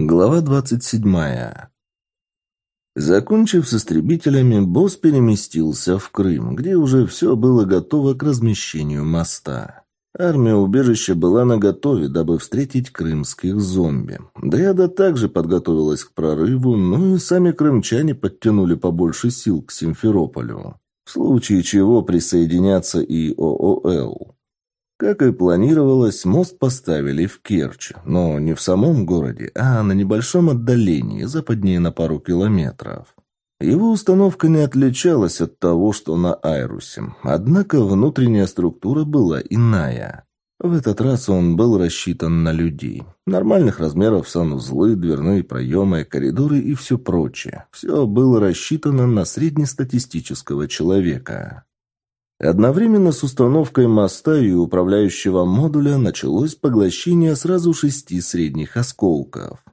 Глава 27. Закончив с истребителями, босс переместился в Крым, где уже все было готово к размещению моста. Армия убежища была наготове, дабы встретить крымских зомби. Дриада также подготовилась к прорыву, но и сами крымчане подтянули побольше сил к Симферополю. В случае чего присоединятся и ООЛ. Как и планировалось, мост поставили в Керчь, но не в самом городе, а на небольшом отдалении, западнее на пару километров. Его установка не отличалась от того, что на Айрусе, однако внутренняя структура была иная. В этот раз он был рассчитан на людей. Нормальных размеров санузлы, дверные проемы, коридоры и все прочее. Все было рассчитано на среднестатистического человека. Одновременно с установкой моста и управляющего модуля началось поглощение сразу шести средних осколков.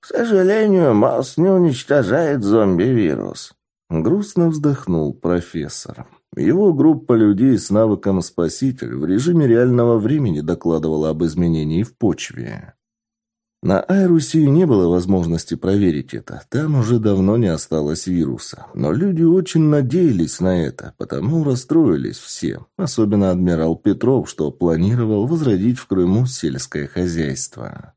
«К сожалению, мост не уничтожает зомби-вирус», — грустно вздохнул профессор. Его группа людей с навыком «Спаситель» в режиме реального времени докладывала об изменении в почве. На Айрусе не было возможности проверить это. Там уже давно не осталось вируса. Но люди очень надеялись на это, потому расстроились все. Особенно адмирал Петров, что планировал возродить в Крыму сельское хозяйство.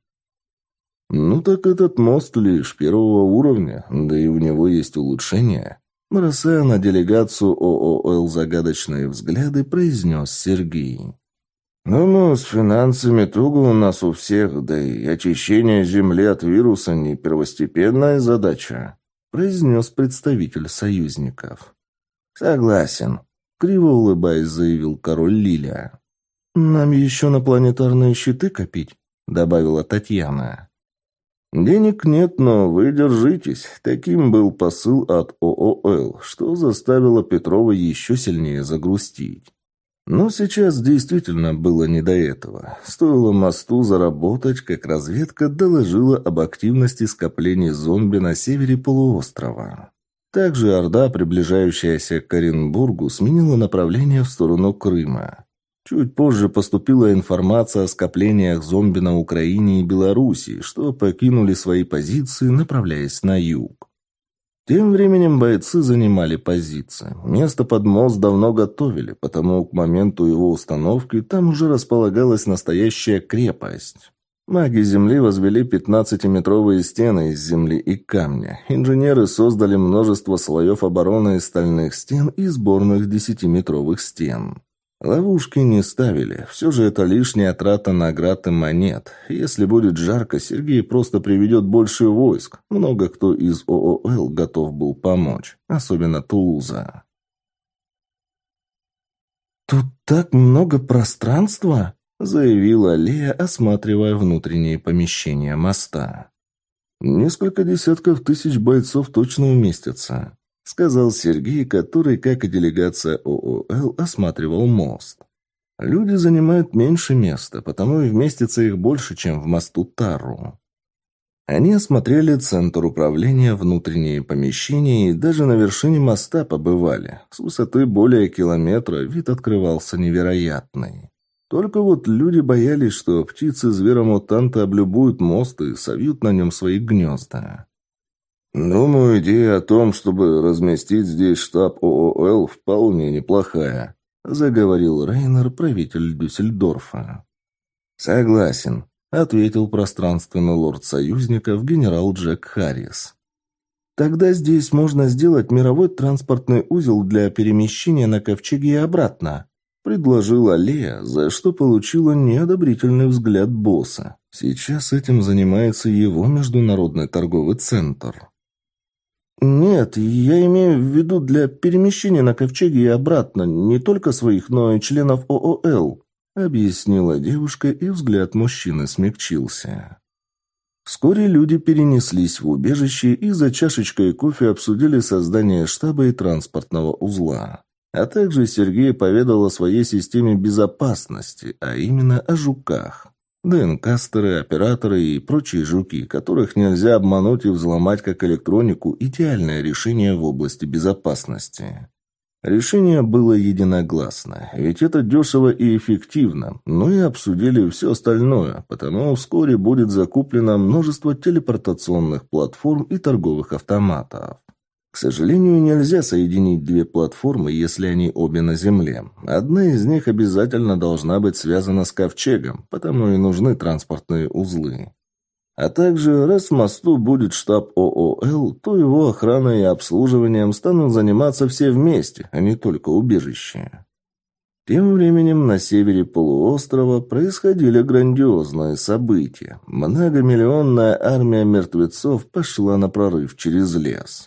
«Ну так этот мост лишь первого уровня, да и у него есть улучшения». Бросая на делегацию ООЛ загадочные взгляды, произнес Сергей. «Ну-ну, с финансами туго у нас у всех, да и очищение Земли от вируса не первостепенная задача», произнес представитель союзников. «Согласен», — криво улыбаясь, заявил король Лилия. «Нам еще на планетарные щиты копить», — добавила Татьяна. «Денег нет, но вы держитесь». Таким был посыл от ООЛ, что заставило Петрова еще сильнее загрустить. Но сейчас действительно было не до этого. Стоило мосту заработать, как разведка доложила об активности скоплений зомби на севере полуострова. Также Орда, приближающаяся к Оренбургу, сменила направление в сторону Крыма. Чуть позже поступила информация о скоплениях зомби на Украине и Белоруссии, что покинули свои позиции, направляясь на юг. Тем временем бойцы занимали позиции. Место под мост давно готовили, потому к моменту его установки там уже располагалась настоящая крепость. Маги Земли возвели 15-метровые стены из земли и камня. Инженеры создали множество слоев обороны из стальных стен и сборных 10-метровых стен. Ловушки не ставили. Все же это лишняя трата наград и монет. Если будет жарко, Сергей просто приведет больше войск. Много кто из ООЛ готов был помочь. Особенно Тулуза. «Тут так много пространства!» — заявила Лея, осматривая внутренние помещения моста. «Несколько десятков тысяч бойцов точно уместятся», сказал Сергей, который, как и делегация ООЛ, осматривал мост. Люди занимают меньше места, потому и вместится их больше, чем в мосту Тару. Они осмотрели центр управления, внутренние помещения и даже на вершине моста побывали. С высоты более километра вид открывался невероятный. Только вот люди боялись, что птицы зверомутанты облюбуют мост и совьют на нем свои гнезда. «Думаю, идея о том, чтобы разместить здесь штаб ООЛ, вполне неплохая», заговорил Рейнер, правитель Дюссельдорфа. «Согласен», — ответил пространственный лорд союзников генерал Джек Харрис. «Тогда здесь можно сделать мировой транспортный узел для перемещения на ковчеге и обратно», предложила Лея, за что получила неодобрительный взгляд босса. Сейчас этим занимается его международный торговый центр. «Нет, я имею в виду для перемещения на ковчеге и обратно, не только своих, но и членов ООЛ», объяснила девушка, и взгляд мужчины смягчился. Вскоре люди перенеслись в убежище и за чашечкой кофе обсудили создание штаба и транспортного узла. А также Сергей поведал о своей системе безопасности, а именно о жуках. ДНКстеры, операторы и прочие жуки, которых нельзя обмануть и взломать как электронику – идеальное решение в области безопасности. Решение было единогласно, ведь это дешево и эффективно, но и обсудили все остальное, потому вскоре будет закуплено множество телепортационных платформ и торговых автоматов. К сожалению, нельзя соединить две платформы, если они обе на Земле. Одна из них обязательно должна быть связана с ковчегом, потому и нужны транспортные узлы. А также, раз в мосту будет штаб ООЛ, то его охраной и обслуживанием станут заниматься все вместе, а не только убежище. Тем временем на севере полуострова происходили грандиозные события. Многомиллионная армия мертвецов пошла на прорыв через лес.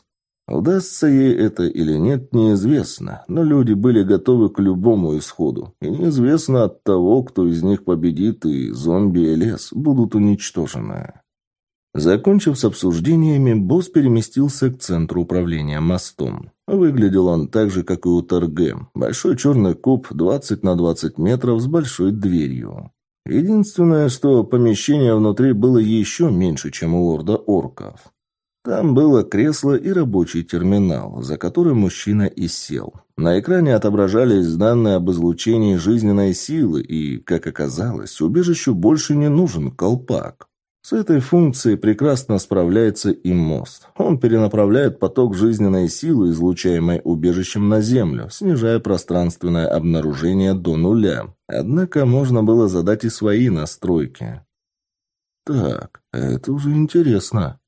Удастся ей это или нет, неизвестно, но люди были готовы к любому исходу, и неизвестно от того, кто из них победит, и зомби и лес будут уничтожены. Закончив с обсуждениями, босс переместился к центру управления мостом. Выглядел он так же, как и у ТРГ. Большой черный куб 20 на 20 метров с большой дверью. Единственное, что помещение внутри было еще меньше, чем у лорда орков. Там было кресло и рабочий терминал, за которым мужчина и сел. На экране отображались данные об излучении жизненной силы, и, как оказалось, убежищу больше не нужен колпак. С этой функцией прекрасно справляется и мост. Он перенаправляет поток жизненной силы, излучаемой убежищем на Землю, снижая пространственное обнаружение до нуля. Однако можно было задать и свои настройки. Так, это уже интересно.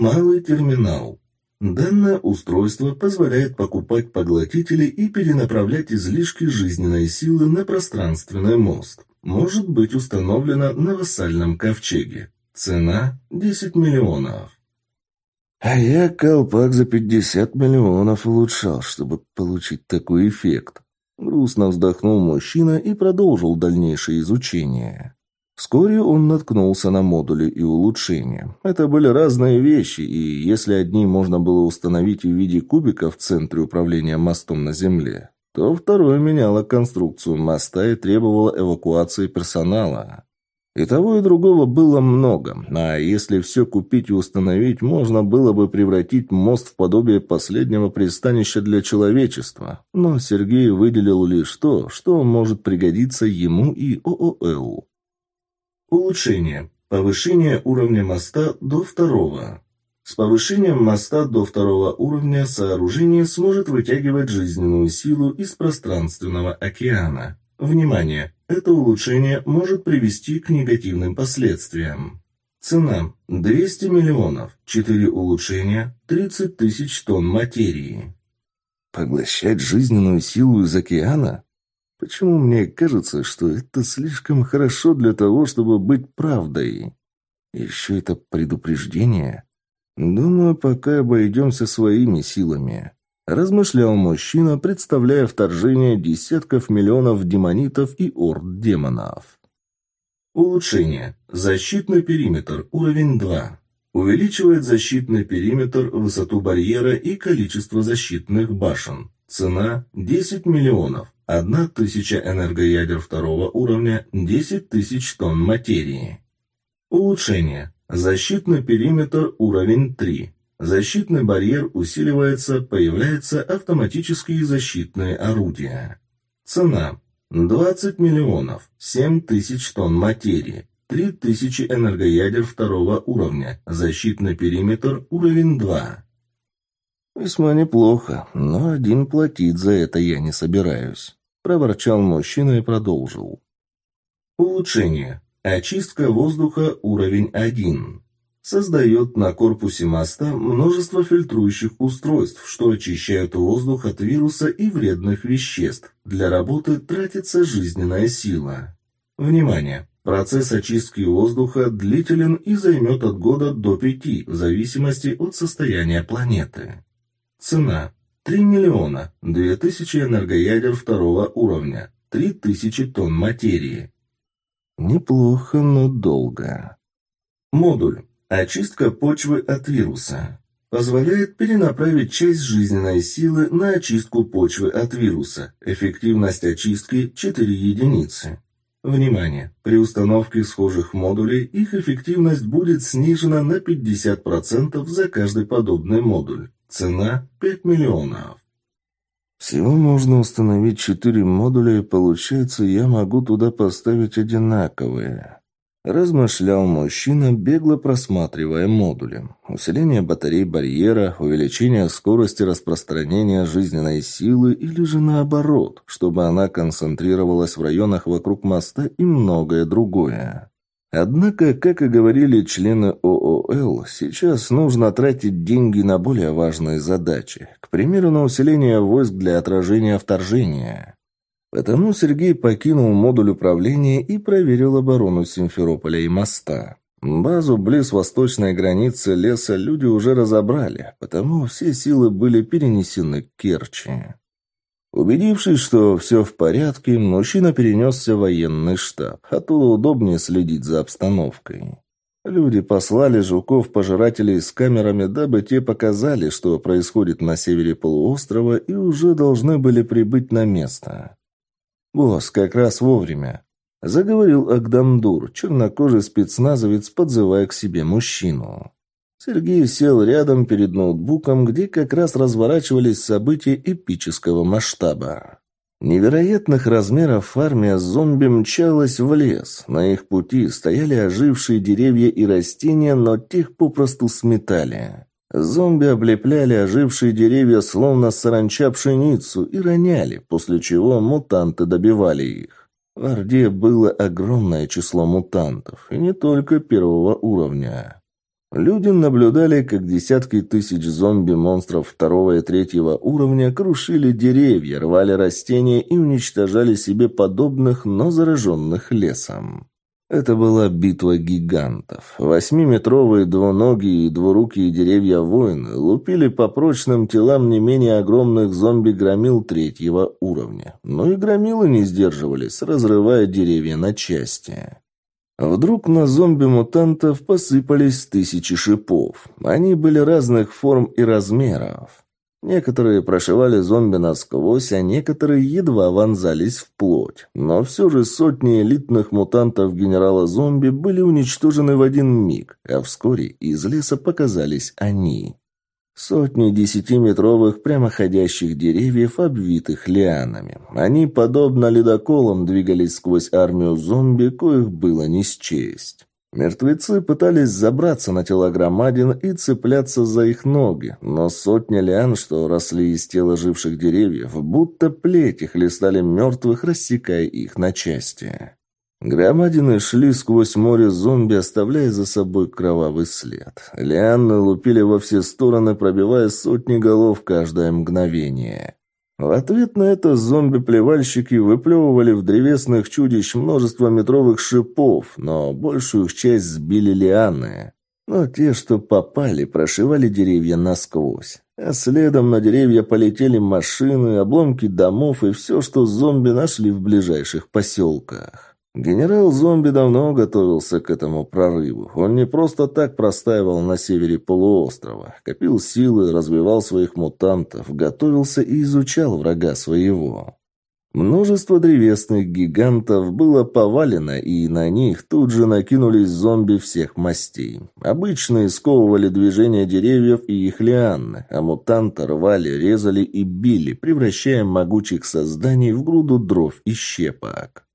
Малый терминал. Данное устройство позволяет покупать поглотители и перенаправлять излишки жизненной силы на пространственный мост. Может быть установлено на вассальном ковчеге. Цена – 10 миллионов. А я колпак за 50 миллионов улучшал, чтобы получить такой эффект. Грустно вздохнул мужчина и продолжил дальнейшее изучение. Вскоре он наткнулся на модули и улучшения. Это были разные вещи, и если одни можно было установить в виде кубика в центре управления мостом на Земле, то второе меняло конструкцию моста и требовало эвакуации персонала. И того, и другого было много, а если все купить и установить, можно было бы превратить мост в подобие последнего пристанища для человечества. Но Сергей выделил лишь то, что может пригодиться ему и ООЛ. Улучшение. Повышение уровня моста до второго. С повышением моста до второго уровня сооружение сможет вытягивать жизненную силу из пространственного океана. Внимание! Это улучшение может привести к негативным последствиям. Цена – 200 миллионов, 4 улучшения, 30 тысяч тонн материи. Поглощать жизненную силу из океана? Почему мне кажется, что это слишком хорошо для того, чтобы быть правдой? Еще это предупреждение? Думаю, пока обойдемся своими силами. Размышлял мужчина, представляя вторжение десятков миллионов демонитов и орд демонов. Улучшение. Защитный периметр. Уровень 2. Увеличивает защитный периметр, высоту барьера и количество защитных башен. Цена 10 миллионов. Одна тысяча энергоядер второго уровня, 10 тысяч тонн материи. Улучшение. Защитный периметр уровень 3. Защитный барьер усиливается, появляются автоматические защитные орудия. Цена. 20 миллионов, 7 тысяч тонн материи, 3 тысячи энергоядер второго уровня, защитный периметр уровень 2. Весьма неплохо, но один платить за это я не собираюсь проворчал мужчина и продолжил. Улучшение. Очистка воздуха уровень 1. Создает на корпусе моста множество фильтрующих устройств, что очищают воздух от вируса и вредных веществ. Для работы тратится жизненная сила. Внимание! Процесс очистки воздуха длителен и займет от года до пяти, в зависимости от состояния планеты. Цена 3 миллиона, 2000 энергоядер второго уровня, 3000 тонн материи. Неплохо, но долго. Модуль. Очистка почвы от вируса. Позволяет перенаправить часть жизненной силы на очистку почвы от вируса. Эффективность очистки 4 единицы. Внимание! При установке схожих модулей их эффективность будет снижена на 50% за каждый подобный модуль. Цена 5 миллионов. Всего можно установить четыре модуля, и получается, я могу туда поставить одинаковые. Размышлял мужчина, бегло просматривая модули. Усиление батарей барьера, увеличение скорости распространения жизненной силы или же наоборот, чтобы она концентрировалась в районах вокруг моста и многое другое. Однако, как и говорили члены ООЛ, сейчас нужно тратить деньги на более важные задачи. К примеру, на усиление войск для отражения вторжения. Потому Сергей покинул модуль управления и проверил оборону Симферополя и моста. Базу близ восточной границы леса люди уже разобрали, потому все силы были перенесены к Керчи. Убедившись, что все в порядке, мужчина перенесся в военный штаб. Оттуда удобнее следить за обстановкой. Люди послали жуков-пожирателей с камерами, дабы те показали, что происходит на севере полуострова, и уже должны были прибыть на место. «Босс, как раз вовремя», — заговорил Агдамдур, чернокожий спецназовец, подзывая к себе мужчину. Сергей сел рядом перед ноутбуком, где как раз разворачивались события эпического масштаба. Невероятных размеров армия зомби мчалась в лес. На их пути стояли ожившие деревья и растения, но тех попросту сметали. Зомби облепляли ожившие деревья, словно саранча пшеницу, и роняли, после чего мутанты добивали их. В Орде было огромное число мутантов, и не только первого уровня. Люди наблюдали, как десятки тысяч зомби-монстров второго и третьего уровня крушили деревья, рвали растения и уничтожали себе подобных, но зараженных лесом. Это была битва гигантов. Восьмиметровые двуногие и двурукие деревья воины лупили по прочным телам не менее огромных зомби-громил третьего уровня. Но и громилы не сдерживались, разрывая деревья на части. Вдруг на зомби-мутантов посыпались тысячи шипов. Они были разных форм и размеров. Некоторые прошивали зомби насквозь, а некоторые едва вонзались в плоть. Но все же сотни элитных мутантов генерала-зомби были уничтожены в один миг, а вскоре из леса показались они. Сотни десятиметровых прямоходящих деревьев, обвитых лианами. Они, подобно ледоколам, двигались сквозь армию зомби, коих было не счесть. Мертвецы пытались забраться на тела громадин и цепляться за их ноги, но сотни лиан, что росли из тела живших деревьев, будто плети хлестали мертвых, рассекая их на части. Громадины шли сквозь море зомби, оставляя за собой кровавый след. Лианы лупили во все стороны, пробивая сотни голов каждое мгновение. В ответ на это зомби-плевальщики выплевывали в древесных чудищ множество метровых шипов, но большую их часть сбили лианы. Но те, что попали, прошивали деревья насквозь. А следом на деревья полетели машины, обломки домов и все, что зомби нашли в ближайших поселках. Генерал-зомби давно готовился к этому прорыву. Он не просто так простаивал на севере полуострова. Копил силы, развивал своих мутантов, готовился и изучал врага своего. Множество древесных гигантов было повалено, и на них тут же накинулись зомби всех мастей. Обычные сковывали движение деревьев и их лианы, а мутанты рвали, резали и били, превращая могучих созданий в груду дров и щепок.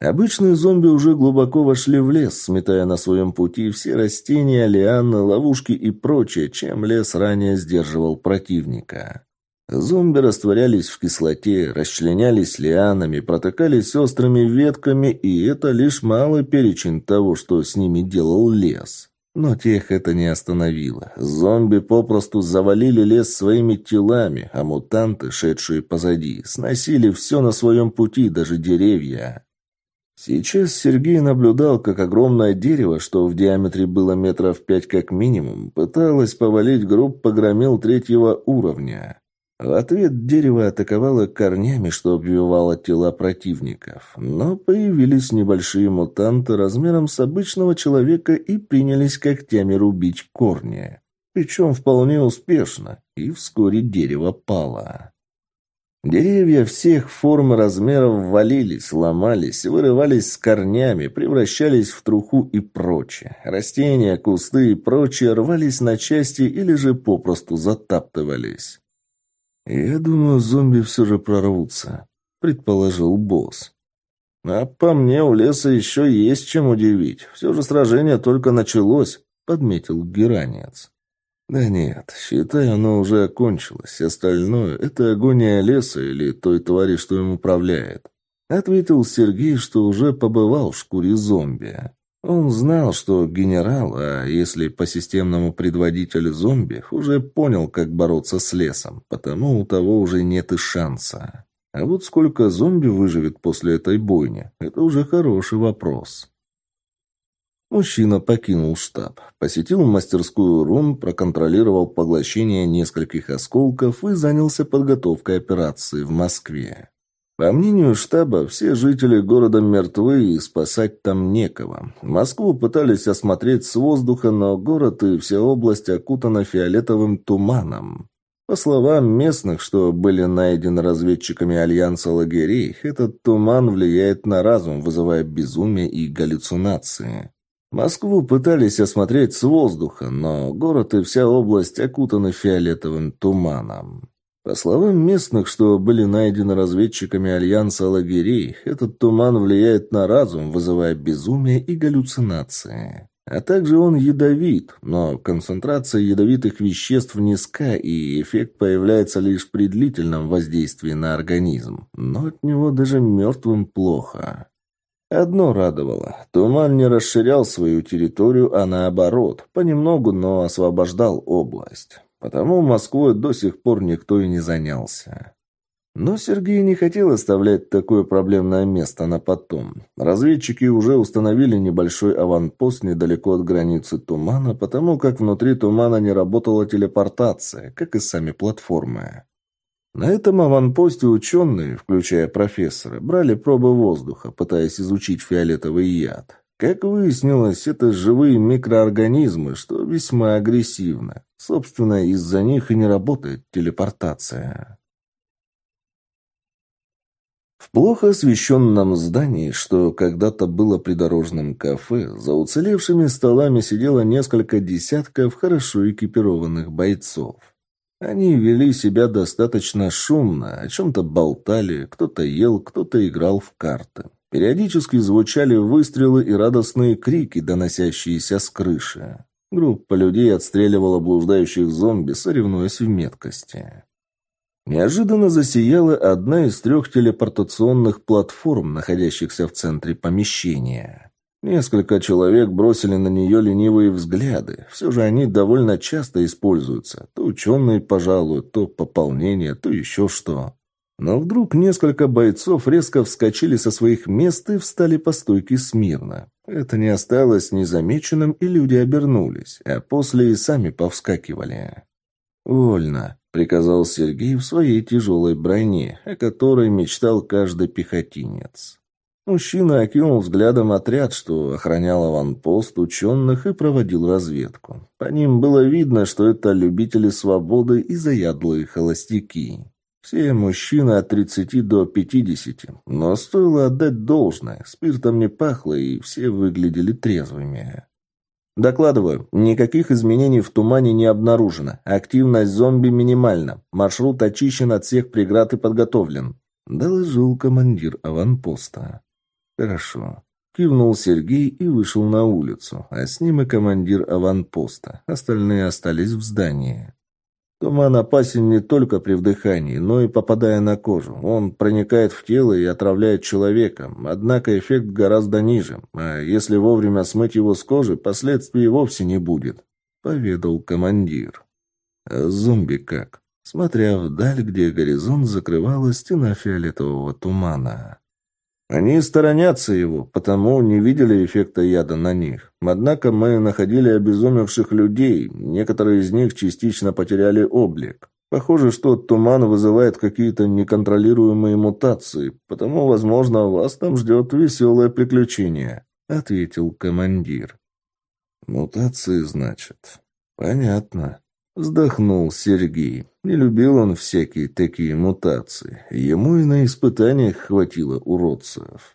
Обычные зомби уже глубоко вошли в лес, сметая на своем пути все растения, лианы, ловушки и прочее, чем лес ранее сдерживал противника. Зомби растворялись в кислоте, расчленялись лианами, протыкались острыми ветками, и это лишь малый перечень того, что с ними делал лес. Но тех это не остановило. Зомби попросту завалили лес своими телами, а мутанты, шедшие позади, сносили все на своем пути, даже деревья. Сейчас Сергей наблюдал, как огромное дерево, что в диаметре было метров пять как минимум, пыталось повалить группа громил третьего уровня. В ответ дерево атаковало корнями, что обвивало тела противников. Но появились небольшие мутанты размером с обычного человека и принялись когтями рубить корни. Причем вполне успешно, и вскоре дерево пало. Деревья всех форм и размеров валились, ломались, вырывались с корнями, превращались в труху и прочее. Растения, кусты и прочее рвались на части или же попросту затаптывались. «Я думаю, зомби все же прорвутся», — предположил босс. «А по мне у леса еще есть чем удивить. Все же сражение только началось», — подметил Геранец. «Да нет, считай, оно уже окончилось. Остальное — это агония леса или той твари, что им управляет», — ответил Сергей, что уже побывал в шкуре зомби. Он знал, что генерал, а если по-системному предводитель зомби, уже понял, как бороться с лесом, потому у того уже нет и шанса. А вот сколько зомби выживет после этой бойни, это уже хороший вопрос. Мужчина покинул штаб, посетил мастерскую рун, проконтролировал поглощение нескольких осколков и занялся подготовкой операции в Москве. По мнению штаба, все жители города мертвы и спасать там некого. Москву пытались осмотреть с воздуха, но город и вся область окутана фиолетовым туманом. По словам местных, что были найдены разведчиками Альянса лагерей, этот туман влияет на разум, вызывая безумие и галлюцинации. Москву пытались осмотреть с воздуха, но город и вся область окутаны фиолетовым туманом. По словам местных, что были найдены разведчиками Альянса лагерей, этот туман влияет на разум, вызывая безумие и галлюцинации. А также он ядовит, но концентрация ядовитых веществ низка, и эффект появляется лишь при длительном воздействии на организм. Но от него даже мертвым плохо. Одно радовало. Туман не расширял свою территорию, а наоборот, понемногу, но освобождал область. Потому Москвой до сих пор никто и не занялся. Но Сергей не хотел оставлять такое проблемное место на потом. Разведчики уже установили небольшой аванпост недалеко от границы тумана, потому как внутри тумана не работала телепортация, как и сами платформы. На этом аванпосте ученые, включая профессора, брали пробы воздуха, пытаясь изучить фиолетовый яд. Как выяснилось, это живые микроорганизмы, что весьма агрессивно. Собственно, из-за них и не работает телепортация. В плохо освещенном здании, что когда-то было придорожным кафе, за уцелевшими столами сидело несколько десятков хорошо экипированных бойцов. Они вели себя достаточно шумно, о чем-то болтали, кто-то ел, кто-то играл в карты. Периодически звучали выстрелы и радостные крики, доносящиеся с крыши. Группа людей отстреливала блуждающих зомби, соревнуясь в меткости. Неожиданно засияла одна из трех телепортационных платформ, находящихся в центре помещения. Несколько человек бросили на нее ленивые взгляды. Все же они довольно часто используются. То ученые пожалуй, то пополнение, то еще что. Но вдруг несколько бойцов резко вскочили со своих мест и встали по стойке смирно. Это не осталось незамеченным, и люди обернулись, а после и сами повскакивали. «Вольно», — приказал Сергей в своей тяжелой броне, о которой мечтал каждый пехотинец. Мужчина окинул взглядом отряд, что охранял аванпост ученых и проводил разведку. По ним было видно, что это любители свободы и заядлые холостяки. Все мужчины от 30 до 50, но стоило отдать должное, спиртом не пахло и все выглядели трезвыми. Докладываю, никаких изменений в тумане не обнаружено. Активность зомби минимальна. Маршрут очищен от всех преград и подготовлен. Доложил командир аванпоста. Хорошо. Кивнул Сергей и вышел на улицу, а с ним и командир аванпоста. Остальные остались в здании. Туман опасен не только при вдыхании, но и попадая на кожу. Он проникает в тело и отравляет человека, однако эффект гораздо ниже. А если вовремя смыть его с кожи, последствий вовсе не будет», — поведал командир. Зомби как? Смотря вдаль, где горизонт закрывала стена фиолетового тумана. Они сторонятся его, потому не видели эффекта яда на них. Однако мы находили обезумевших людей, некоторые из них частично потеряли облик. Похоже, что туман вызывает какие-то неконтролируемые мутации, потому, возможно, вас там ждет веселое приключение», — ответил командир. «Мутации, значит?» «Понятно», — вздохнул Сергей. Не любил он всякие такие мутации. Ему и на испытаниях хватило уродцев.